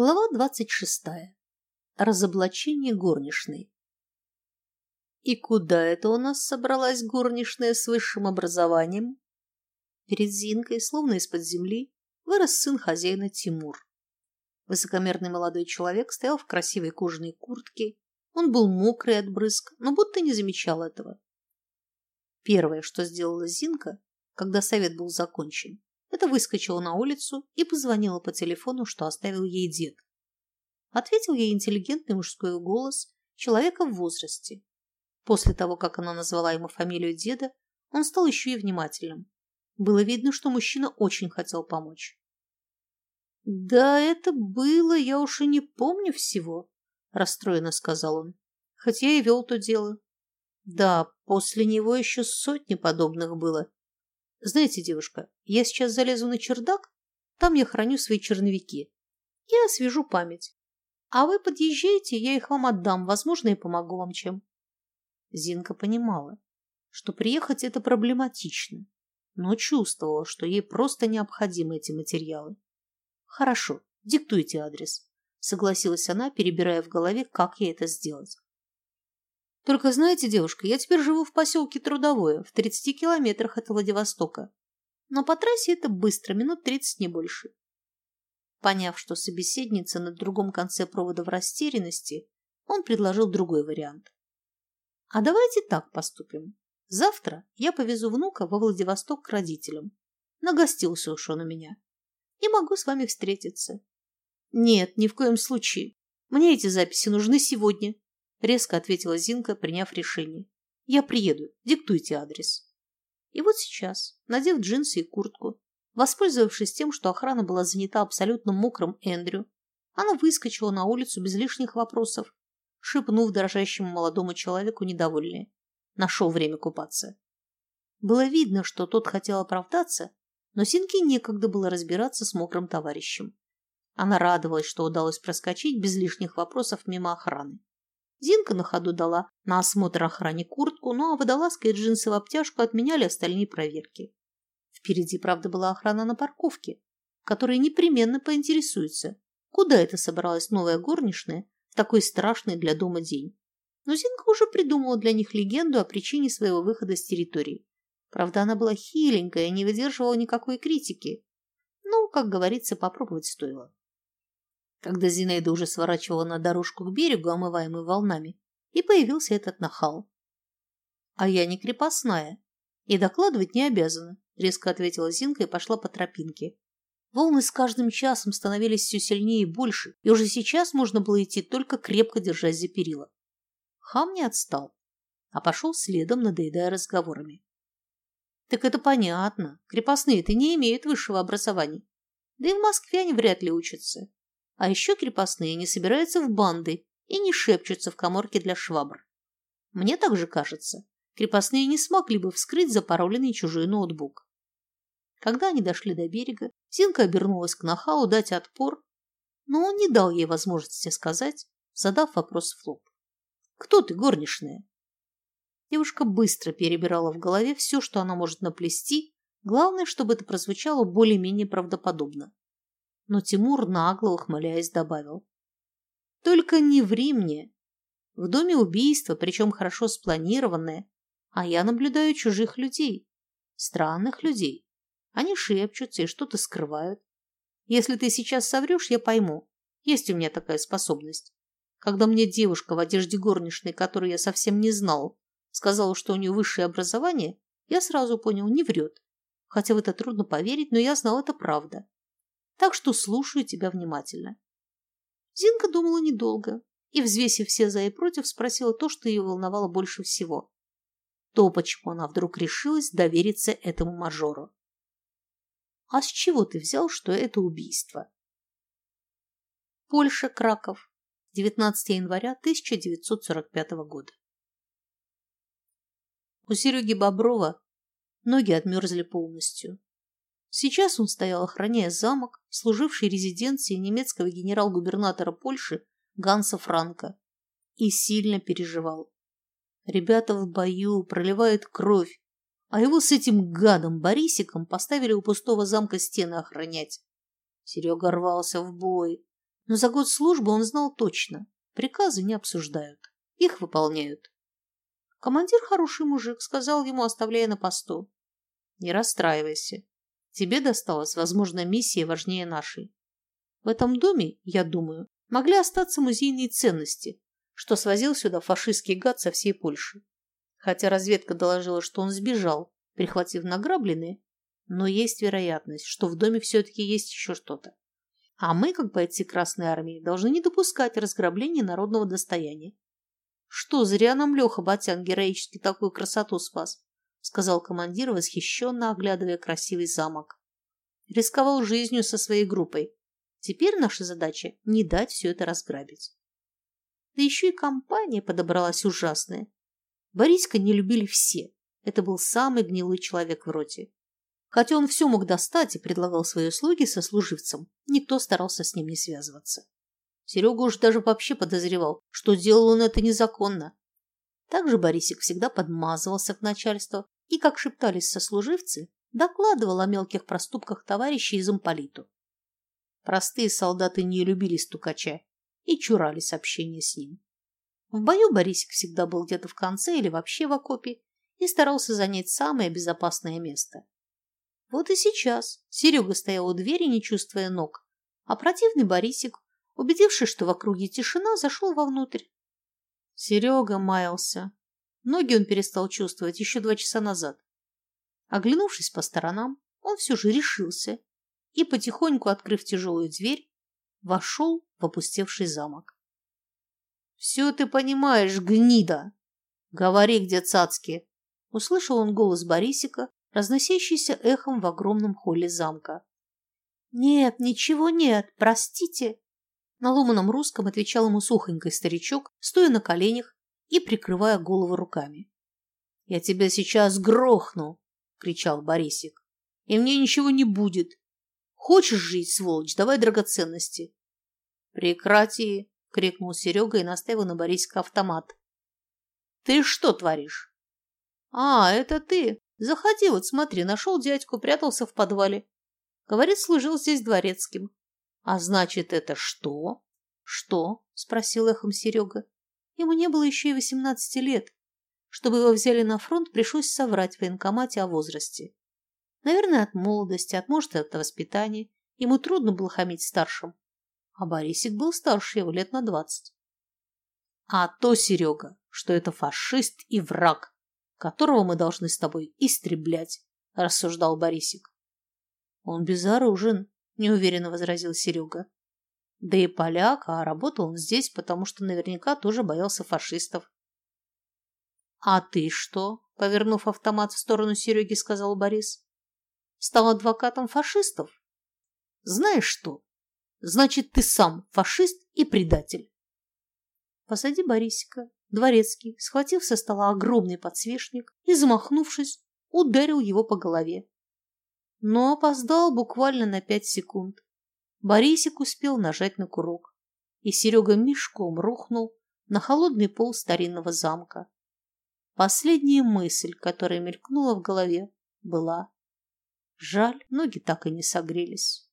Глава двадцать шестая. Разоблачение горничной. И куда это у нас собралась горничная с высшим образованием? Перед Зинкой, словно из-под земли, вырос сын хозяина Тимур. Высокомерный молодой человек стоял в красивой кожаной куртке. Он был мокрый от брызг, но будто не замечал этого. Первое, что сделала Зинка, когда совет был закончен, это выскочила на улицу и позвонила по телефону, что оставил ей дед. Ответил ей интеллигентный мужской голос человека в возрасте. После того, как она назвала ему фамилию деда, он стал еще и внимательным. Было видно, что мужчина очень хотел помочь. «Да это было, я уж и не помню всего», – расстроенно сказал он. «Хоть я и вел то дело. Да, после него еще сотни подобных было, знаете, девушка, я сейчас залезу на чердак, там я храню свои черновики и освежу память. А вы подъезжайте, я их вам отдам, возможно, и помогу вам чем. Зинка понимала, что приехать это проблематично, но чувствовала, что ей просто необходимы эти материалы. Хорошо, диктуйте адрес, согласилась она, перебирая в голове, как ей это сделать. Только знаете, девушка, я теперь живу в поселке Трудовое, в 30 километрах от Владивостока. Но по трассе это быстро, минут 30 не больше. Поняв, что собеседница на другом конце провода в растерянности, он предложил другой вариант. А давайте так поступим. Завтра я повезу внука во Владивосток к родителям. Нагостился уж он у меня. И могу с вами встретиться. Нет, ни в коем случае. Мне эти записи нужны сегодня, резко ответила Зинка, приняв решение. Я приеду, диктуйте адрес. И вот сейчас, надев джинсы и куртку, воспользовавшись тем, что охрана была занята абсолютно мокрым Эндрю, она выскочила на улицу без лишних вопросов, шепнув дрожащему молодому человеку недовольнее. Нашел время купаться. Было видно, что тот хотел оправдаться, но Зинке некогда было разбираться с мокрым товарищем. Она радовалась, что удалось проскочить без лишних вопросов мимо охраны. Зинка на ходу дала на осмотр охране куртку, ну а водолазка и джинсы в обтяжку отменяли остальные проверки. Впереди, правда, была охрана на парковке, которая непременно поинтересуется, куда это собралась новая горничная в такой страшный для дома день. Но Зинка уже придумала для них легенду о причине своего выхода с территории. Правда, она была хиленькая и не выдерживала никакой критики. Ну, как говорится, попробовать стоило. Когда Зинаида уже сворачивала на дорожку к берегу, омываемой волнами, и появился этот нахал. «А я не крепостная и докладывать не обязана», — резко ответила Зинка и пошла по тропинке. Волны с каждым часом становились все сильнее и больше, и уже сейчас можно было идти только крепко держась за перила. Хам не отстал, а пошел следом, надоедая разговорами. Так это понятно. Крепостные-то не имеют высшего образования. Да и в Москве они вряд ли учатся. А еще крепостные не собираются в банды и не шепчутся в коморке для швабр. Мне также кажется, крепостные не смогли бы вскрыть запароленный чужой ноутбук. Когда они дошли до берега, Зинка обернулась к Нахалу дать отпор, но он не дал ей возможности сказать, задав вопрос в лоб. «Кто ты, горничная?» Девушка быстро перебирала в голове все, что она может наплести, главное, чтобы это прозвучало более-менее правдоподобно но Тимур нагло ухмыляясь добавил. Только не в Римне. В доме убийства, причем хорошо спланированное, а я наблюдаю чужих людей, странных людей. Они шепчутся и что-то скрывают. Если ты сейчас соврешь, я пойму. Есть у меня такая способность. Когда мне девушка в одежде горничной, которую я совсем не знал, сказала, что у нее высшее образование, я сразу понял, не врет. Хотя в это трудно поверить, но я знал, это правда так что слушаю тебя внимательно. Зинка думала недолго и, взвесив все за и против, спросила то, что ее волновало больше всего. То, почему она вдруг решилась довериться этому мажору. «А с чего ты взял, что это убийство?» Польша, Краков, 19 января 1945 года. У Сереги Боброва ноги отмерзли полностью. Сейчас он стоял, охраняя замок, служивший резиденцией немецкого генерал-губернатора Польши Ганса Франка, и сильно переживал. Ребята в бою проливают кровь, а его с этим гадом Борисиком поставили у пустого замка стены охранять. Серега рвался в бой, Но за год службы он знал точно. Приказы не обсуждают. Их выполняют. Командир хороший мужик, сказал ему, оставляя на посту. Не расстраивайся. Тебе досталась, возможно, миссия важнее нашей. В этом доме, я думаю, могли остаться музейные ценности, что свозил сюда фашистский гад со всей Польши. Хотя разведка доложила, что он сбежал, прихватив награбленные, но есть вероятность, что в доме все-таки есть еще что-то. А мы, как бойцы Красной Армии, должны не допускать разграбления народного достояния. Что, зря нам Леха Батян героически такую красоту спас, сказал командир, восхищенно оглядывая красивый замок. Рисковал жизнью со своей группой. Теперь наша задача – не дать все это разграбить. Да еще и компания подобралась ужасная. Бориска не любили все. Это был самый гнилой человек в роте. Хотя он все мог достать и предлагал свои услуги сослуживцам, никто старался с ним не связываться. Серега уж даже вообще подозревал, что делал он это незаконно. Также Борисик всегда подмазывался к начальству и, как шептались сослуживцы, докладывал о мелких проступках товарищей из Амполиту. Простые солдаты не любили стукача и чурались общения с ним. В бою Борисик всегда был где-то в конце или вообще в окопе и старался занять самое безопасное место. Вот и сейчас Серега стоял у двери, не чувствуя ног, а противный Борисик, убедившись, что в округе тишина, зашел вовнутрь. Серега маялся. Ноги он перестал чувствовать еще два часа назад. Оглянувшись по сторонам, он все же решился и, потихоньку открыв тяжелую дверь, вошел в опустевший замок. «Все ты понимаешь, гнида! Говори, где цацки!» Услышал он голос Борисика, разносящийся эхом в огромном холле замка. «Нет, ничего нет, простите!» На ломаном русском отвечал ему сухонький старичок, стоя на коленях и прикрывая голову руками. «Я тебя сейчас грохну!» — кричал Борисик. «И мне ничего не будет. Хочешь жить, сволочь, давай драгоценности!» «Прекрати!» — крикнул Серега и наставил на Борисика автомат. «Ты что творишь?» «А, это ты! Заходи, вот смотри, нашел дядьку, прятался в подвале. Говорит, служил здесь дворецким. А значит, это что? Что? Спросил эхом Серега. Ему не было еще и восемнадцати лет. Чтобы его взяли на фронт, пришлось соврать в военкомате о возрасте. Наверное, от молодости, от, может, от воспитания. Ему трудно было хамить старшим. А Борисик был старше его лет на двадцать. А то, Серега, что это фашист и враг, которого мы должны с тобой истреблять, — рассуждал Борисик. — Он безоружен, — неуверенно возразил Серега. Да и поляк, а работал он здесь, потому что наверняка тоже боялся фашистов. — А ты что? — повернув автомат в сторону Сереги, сказал Борис. — Стал адвокатом фашистов? — Знаешь что? Значит, ты сам фашист и предатель. Посади Борисика, Дворецкий, схватив со стола огромный подсвечник и, замахнувшись, ударил его по голове. Но опоздал буквально на пять секунд. Борисик успел нажать на курок, и Серега мешком рухнул на холодный пол старинного замка. Последняя мысль, которая мелькнула в голове, была «Жаль, ноги так и не согрелись».